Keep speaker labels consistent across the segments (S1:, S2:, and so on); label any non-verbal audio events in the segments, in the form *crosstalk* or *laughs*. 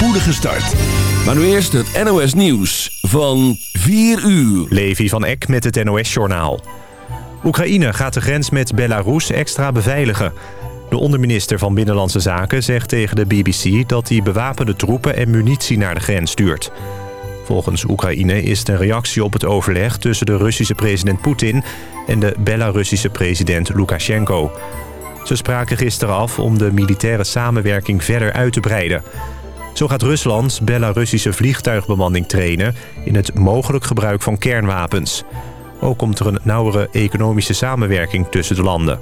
S1: spoedige start. Maar nu eerst het NOS Nieuws van 4 uur.
S2: Levi van Eck met het NOS Journaal. Oekraïne gaat de grens met Belarus extra beveiligen. De onderminister van Binnenlandse Zaken zegt tegen de BBC... dat hij bewapende troepen en munitie naar de grens stuurt. Volgens Oekraïne is het een reactie op het overleg... tussen de Russische president Poetin en de Belarussische president Lukashenko. Ze spraken gisteren af om de militaire samenwerking verder uit te breiden. Zo gaat Rusland Belarussische vliegtuigbemanning trainen... in het mogelijk gebruik van kernwapens. Ook komt er een nauwere economische samenwerking tussen de landen.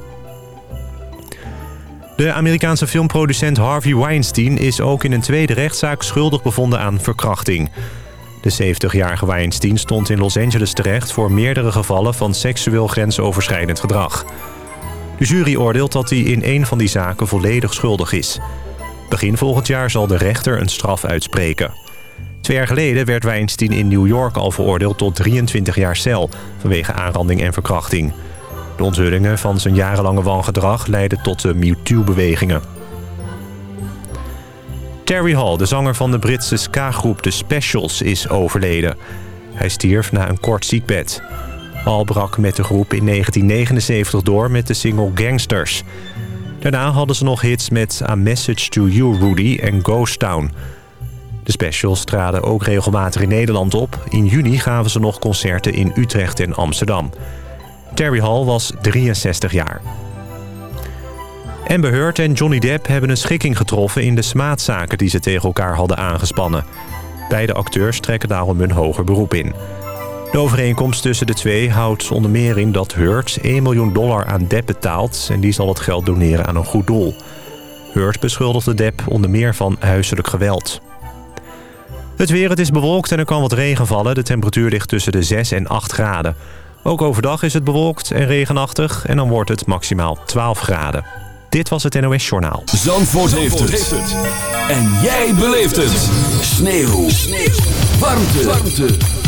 S2: De Amerikaanse filmproducent Harvey Weinstein is ook in een tweede rechtszaak schuldig bevonden aan verkrachting. De 70-jarige Weinstein stond in Los Angeles terecht voor meerdere gevallen van seksueel grensoverschrijdend gedrag. De jury oordeelt dat hij in een van die zaken volledig schuldig is. Begin volgend jaar zal de rechter een straf uitspreken. Twee jaar geleden werd Weinstein in New York al veroordeeld tot 23 jaar cel... vanwege aanranding en verkrachting. De onthullingen van zijn jarenlange wangedrag leidden tot de MeToo-bewegingen. Terry Hall, de zanger van de Britse ska-groep The Specials, is overleden. Hij stierf na een kort ziekbed. Hall brak met de groep in 1979 door met de single Gangsters. Daarna hadden ze nog hits met A Message to You, Rudy en Ghost Town. De specials traden ook regelmatig in Nederland op. In juni gaven ze nog concerten in Utrecht en Amsterdam. Terry Hall was 63 jaar. Amber Heard en Johnny Depp hebben een schikking getroffen... in de smaadzaken die ze tegen elkaar hadden aangespannen. Beide acteurs trekken daarom hun hoger beroep in. De overeenkomst tussen de twee houdt onder meer in dat Heard 1 miljoen dollar aan Depp betaalt... en die zal het geld doneren aan een goed doel. Heard beschuldigde Depp onder meer van huiselijk geweld. Het weer, het is bewolkt en er kan wat regen vallen. De temperatuur ligt tussen de 6 en 8 graden. Ook overdag is het bewolkt en regenachtig en dan wordt het maximaal 12 graden. Dit was het NOS Journaal.
S1: Zandvoort, heeft, het. En jij beleeft het. Sneeuw. Sneeuw. Warmte. Warmte.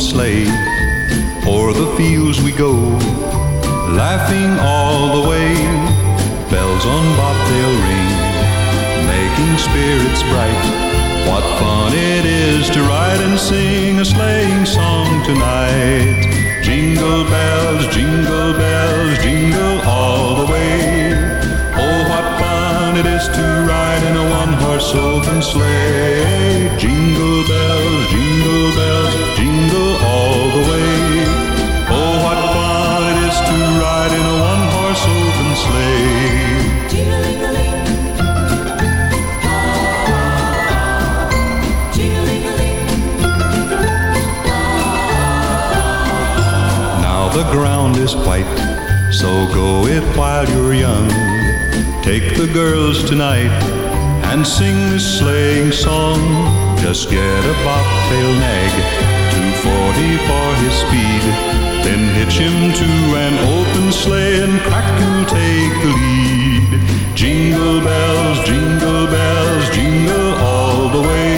S3: slave long. Just get a bobtail nag, 240 for his speed. Then hitch him to an open sleigh and crack and take the lead. Jingle bells, jingle bells, jingle all the way.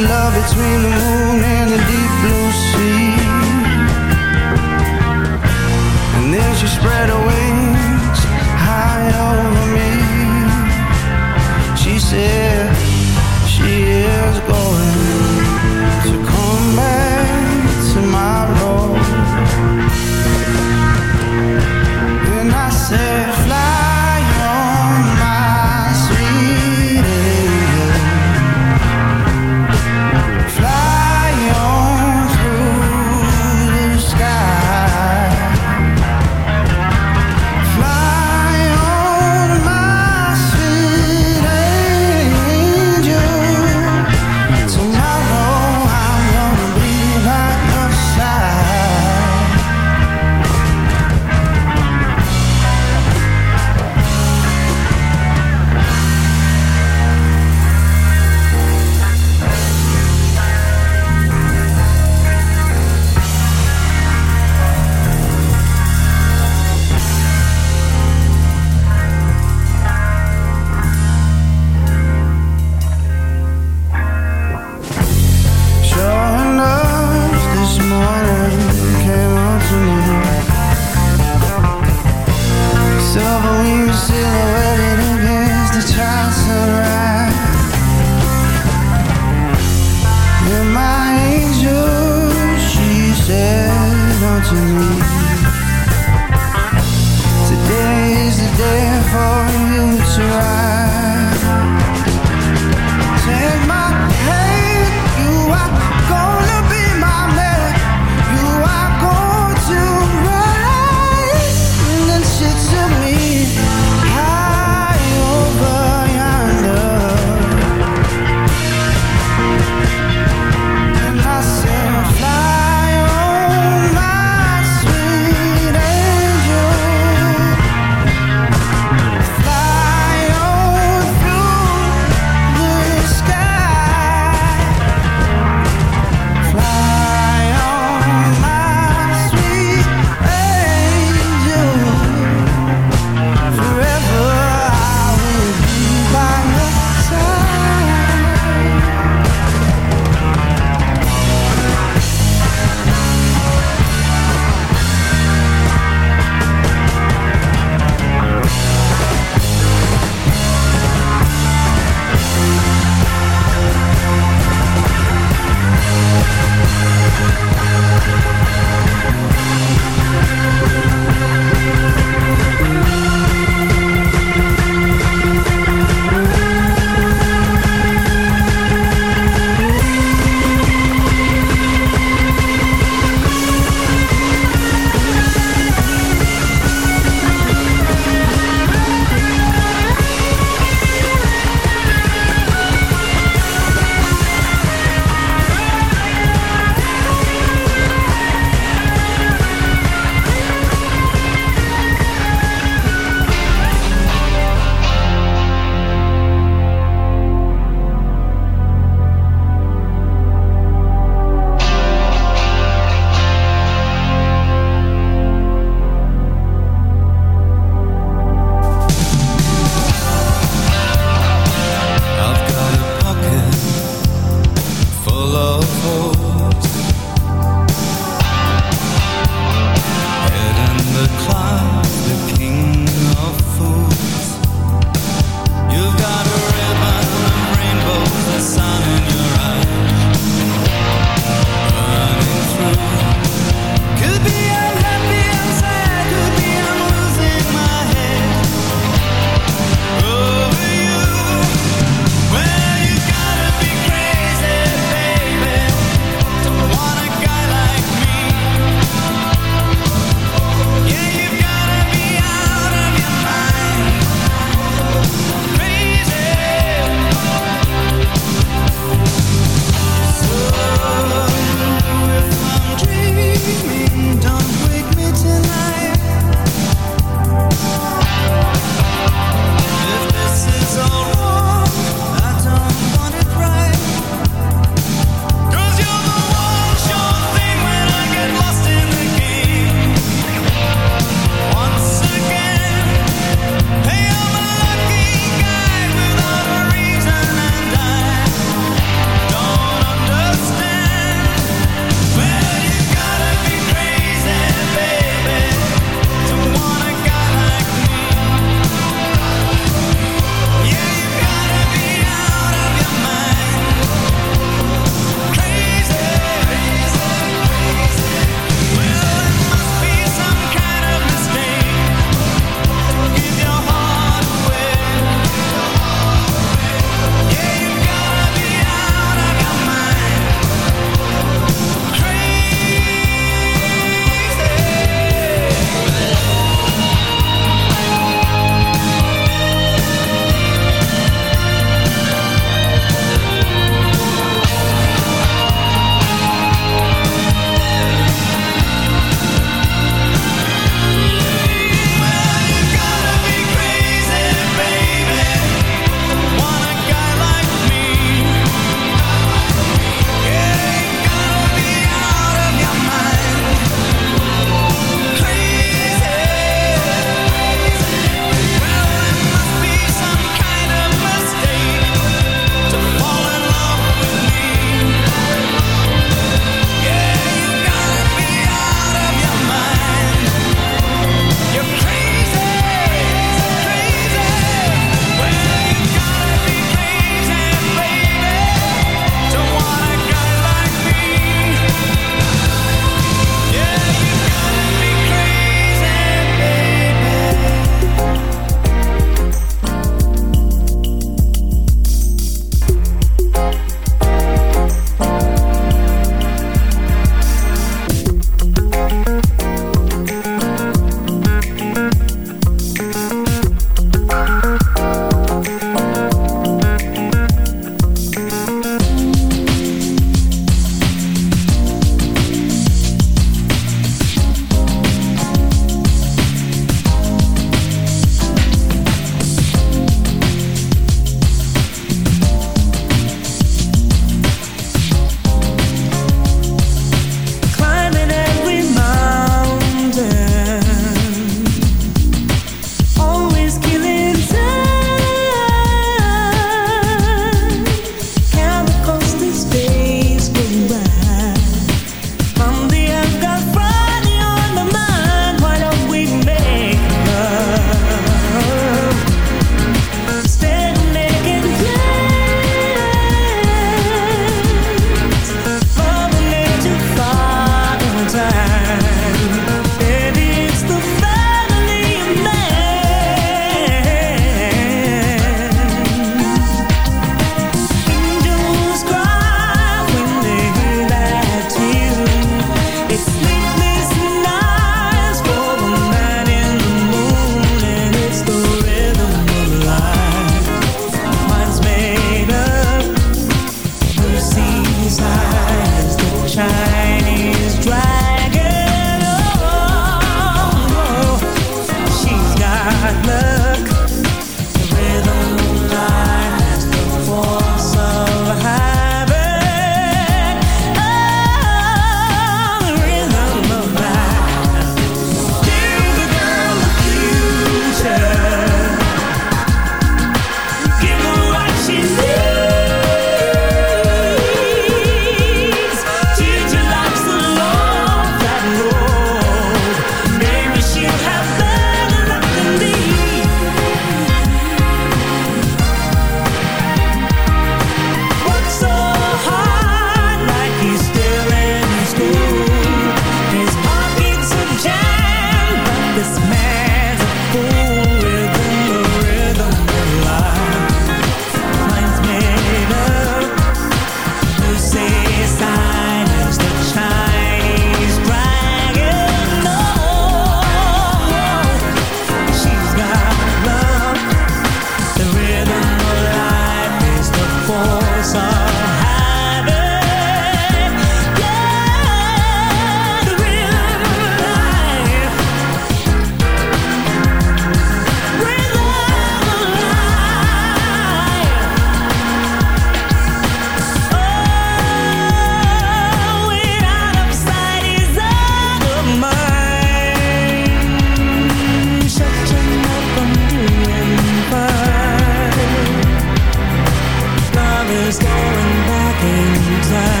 S3: is
S4: going back in time.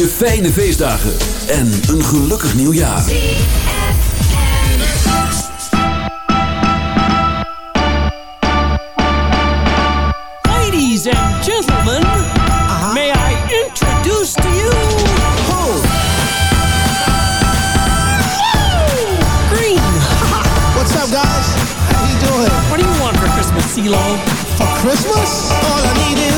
S1: je fijne feestdagen en een gelukkig nieuwjaar.
S5: Ladies and gentlemen, may I introduce to you... Ho! Green! *laughs*
S6: What's up, guys? How you doing?
S5: What do you want for Christmas, CeeLo?
S6: For Christmas? All I need is...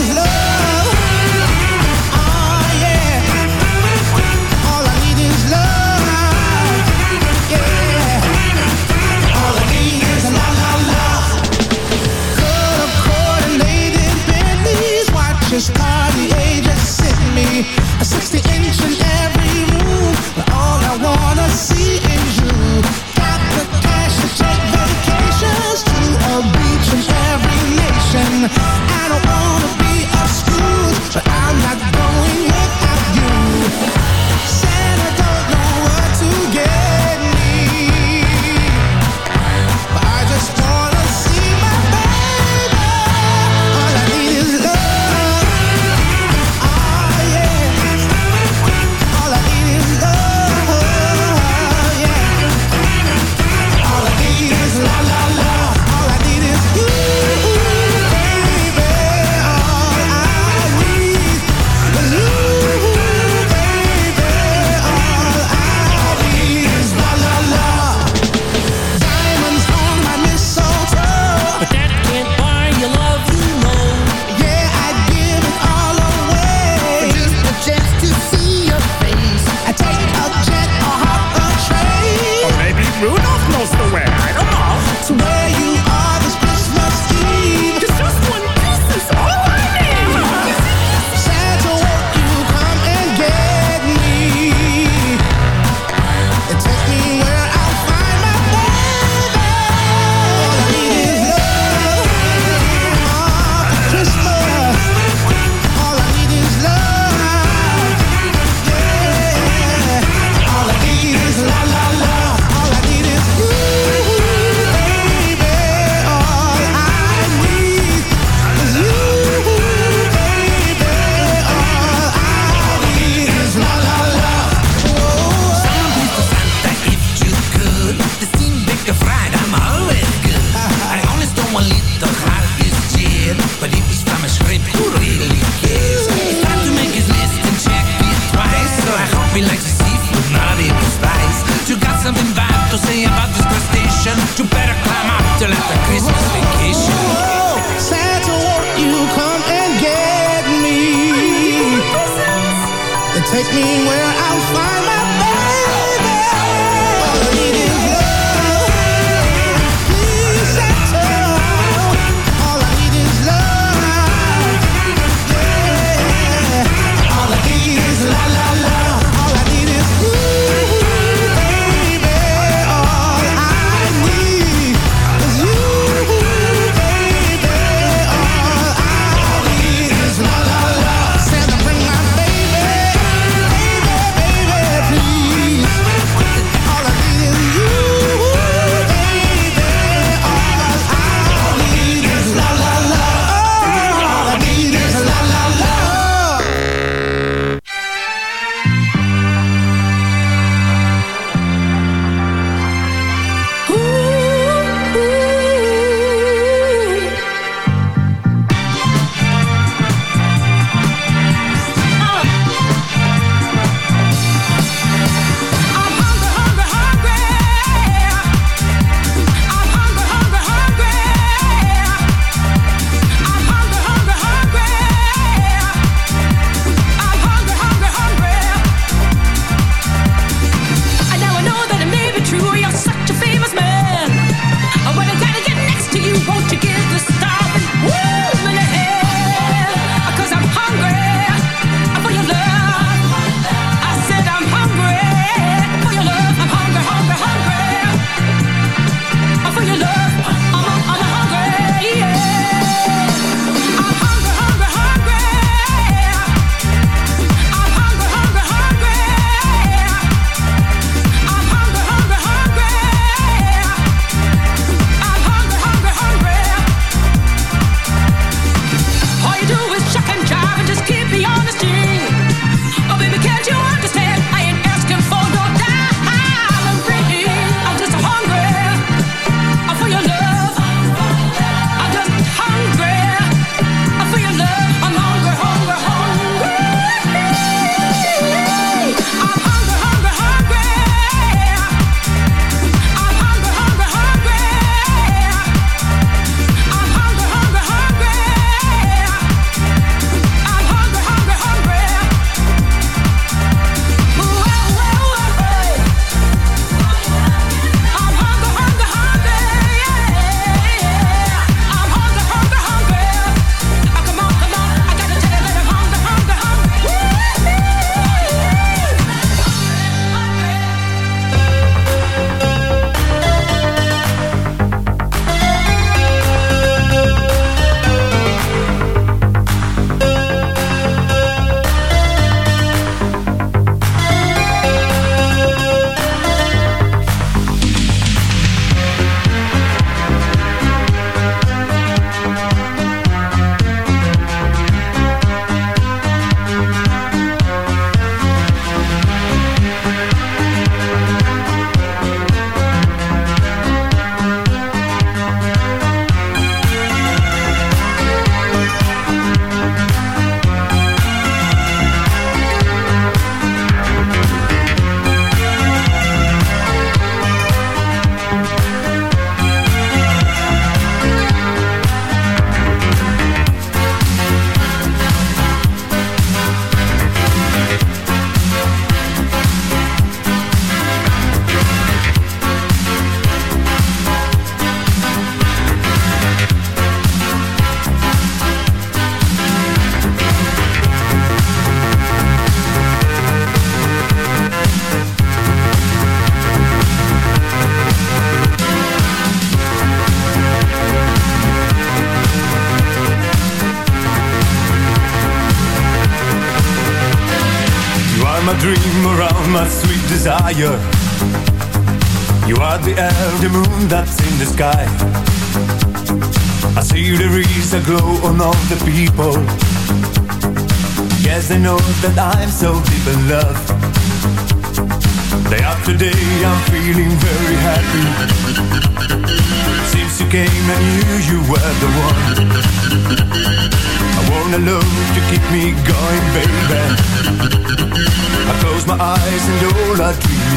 S6: hayır.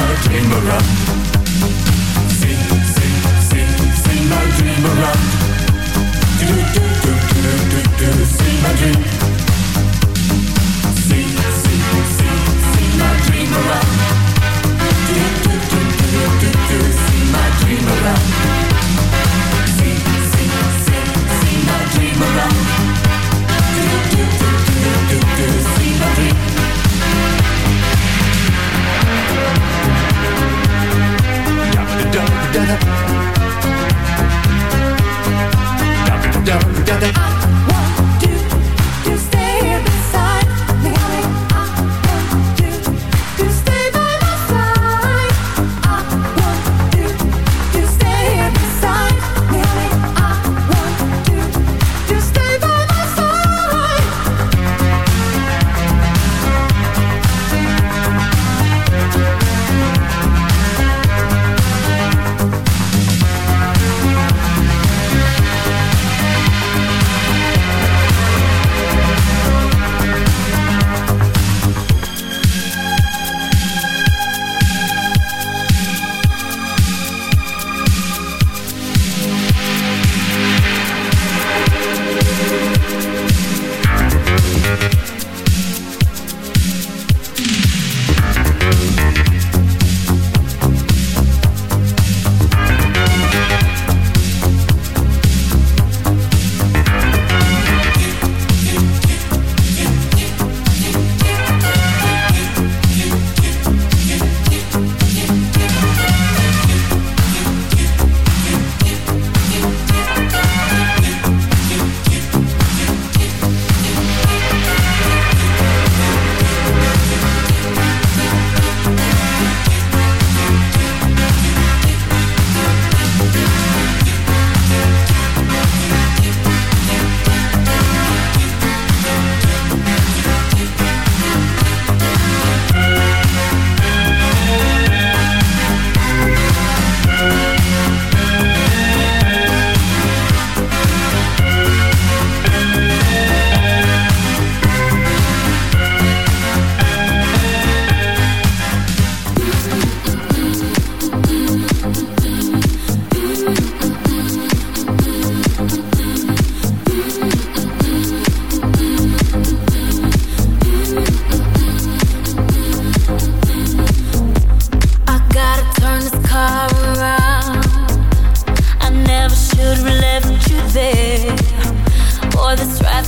S7: My dream around. Sing, sing, sing, sing my dream around. Do, do, do, do, do, do, do, my dream. My dream around. Do, do, do, do, do, do, sing my dream around.
S8: da da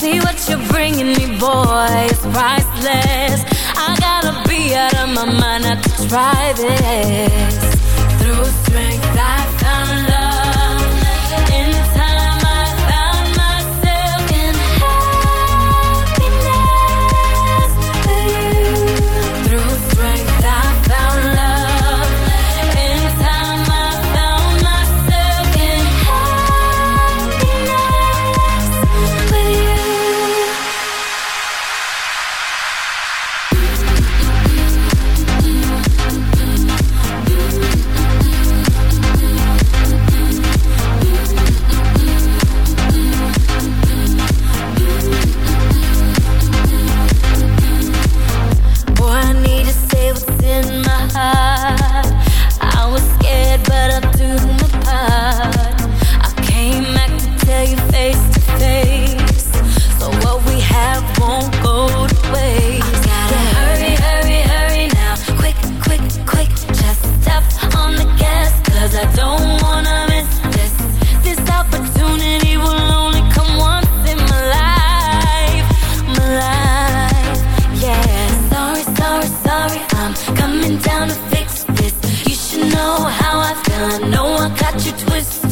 S8: See what you're bringing me, boy, it's priceless. I gotta be out of my mind not to try this. Through strength, I found love. In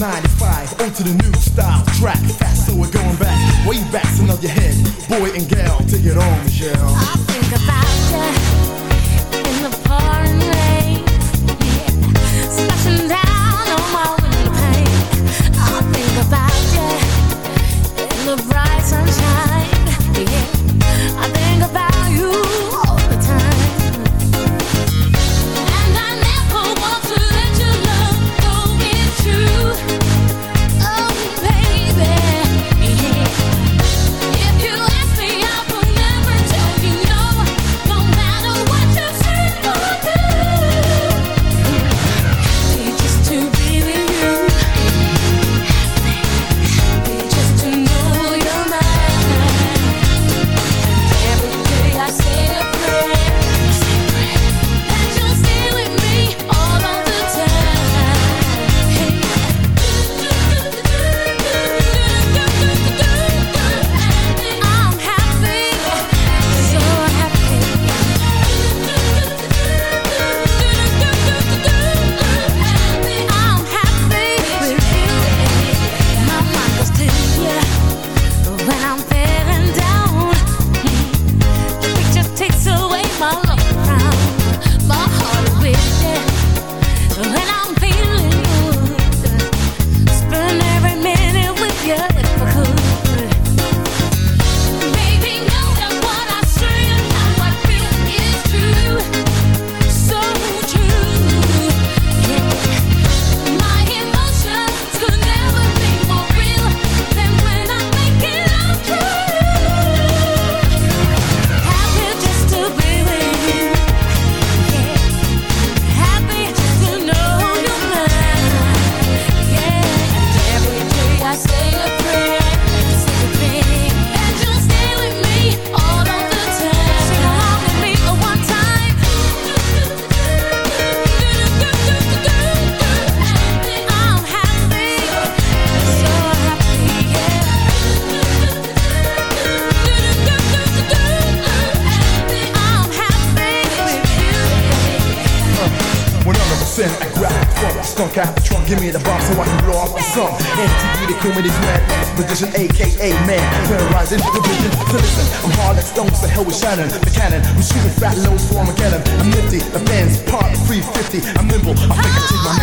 S9: 95, on to the new style track. Fast, so we're going back, way back, so nod your head. Boy and gal, take it on, Michelle.
S8: I think about you. human is
S9: mad Position aka man. Terrorizing the vision. So listen, I'm hard like stones The hell with Shannon, the cannon. I'm shooting fat loads for Armageddon. I'm nifty, the fans part 350 I'm nimble, I think I take my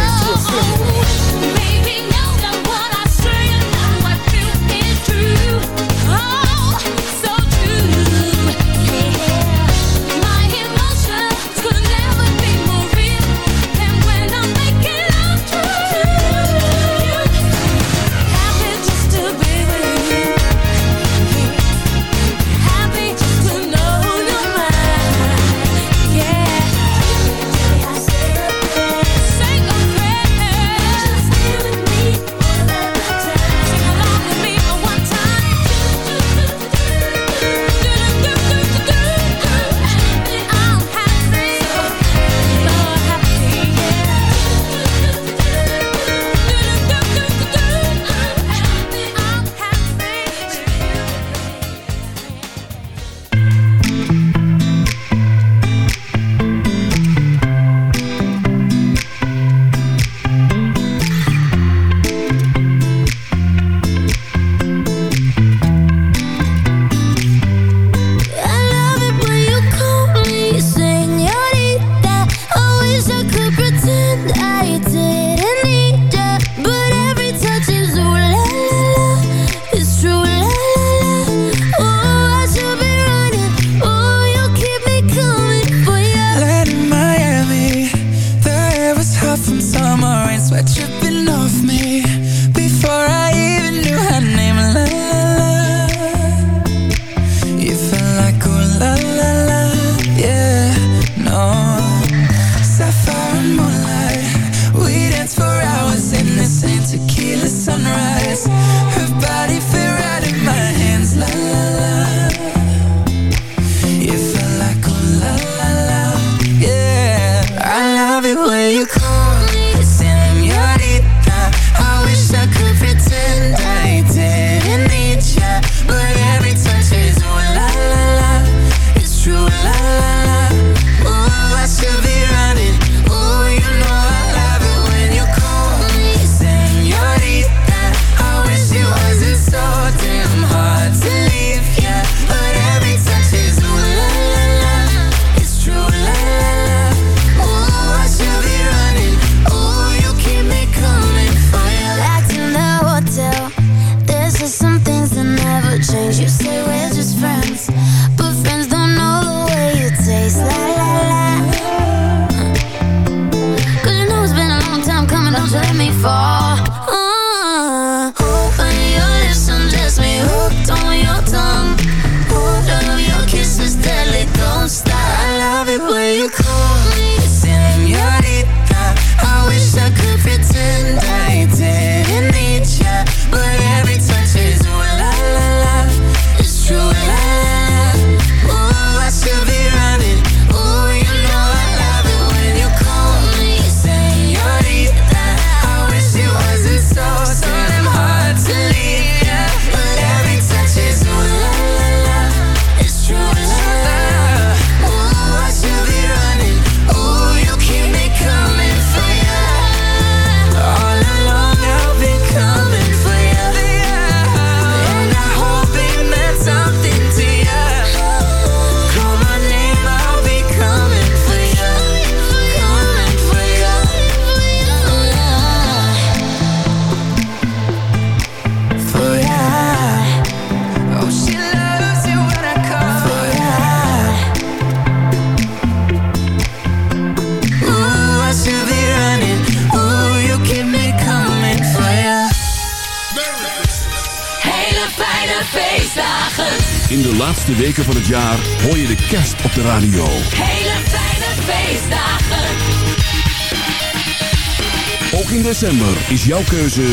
S8: is
S1: jouw keuze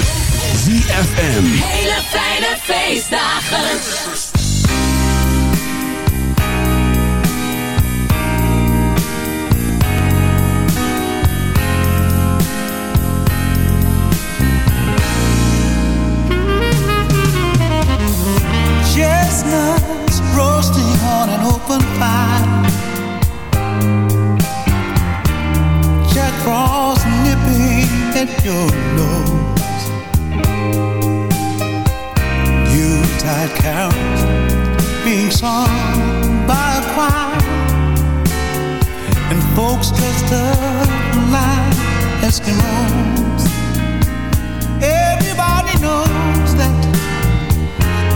S1: ZFM.
S8: Hele fijne feestdagen.
S4: Chestnuts roasting on an open fire. Jack Frost nipping at your The of my Eskimos. Everybody knows that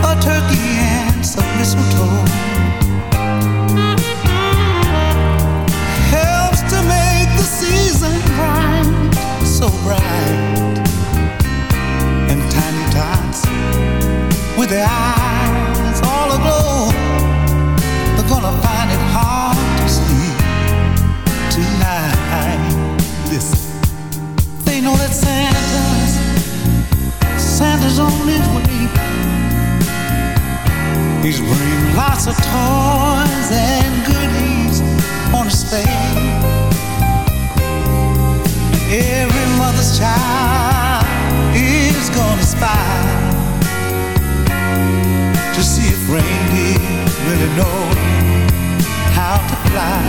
S4: a turkey and some mistletoe Lots of toys and goodies on display. Every mother's child is gonna spy to see if reindeer really know how to fly.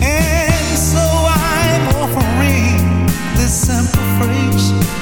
S4: And so I'm offering this simple phrase